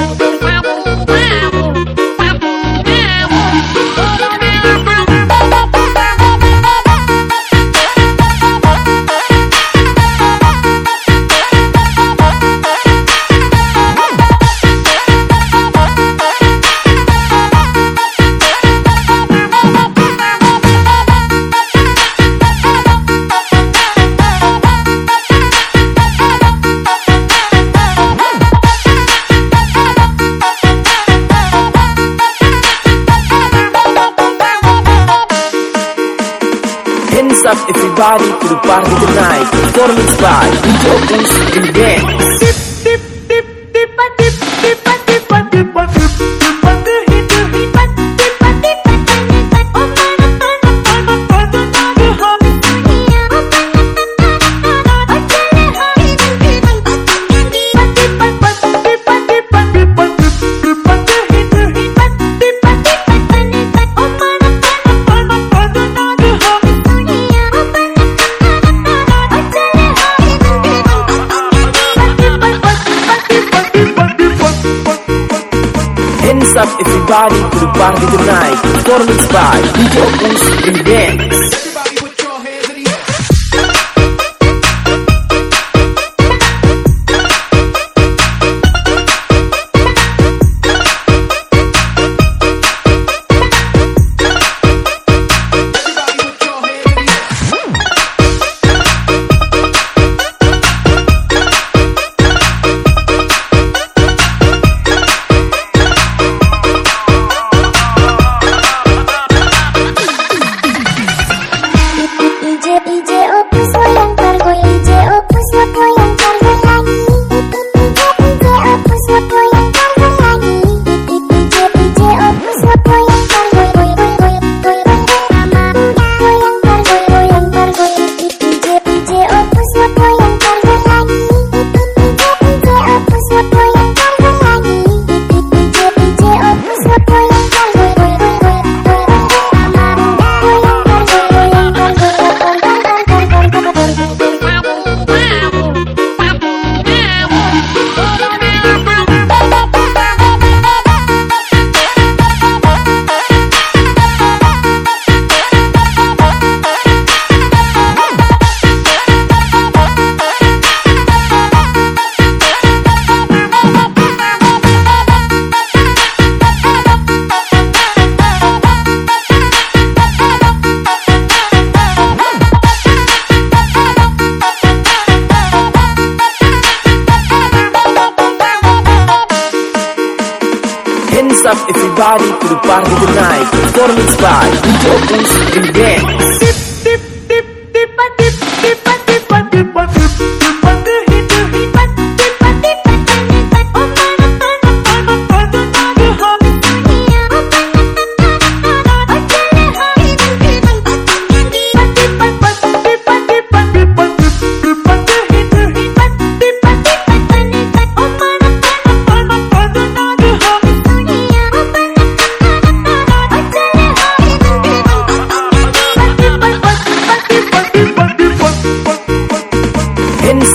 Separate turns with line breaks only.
Thank you. Everybody to the party tonight. Performance by DJ Opus in Dance. Everybody? To the party tonight. Performance by. DJ in
everybody
to the party tonight. Performance by DJ Opus in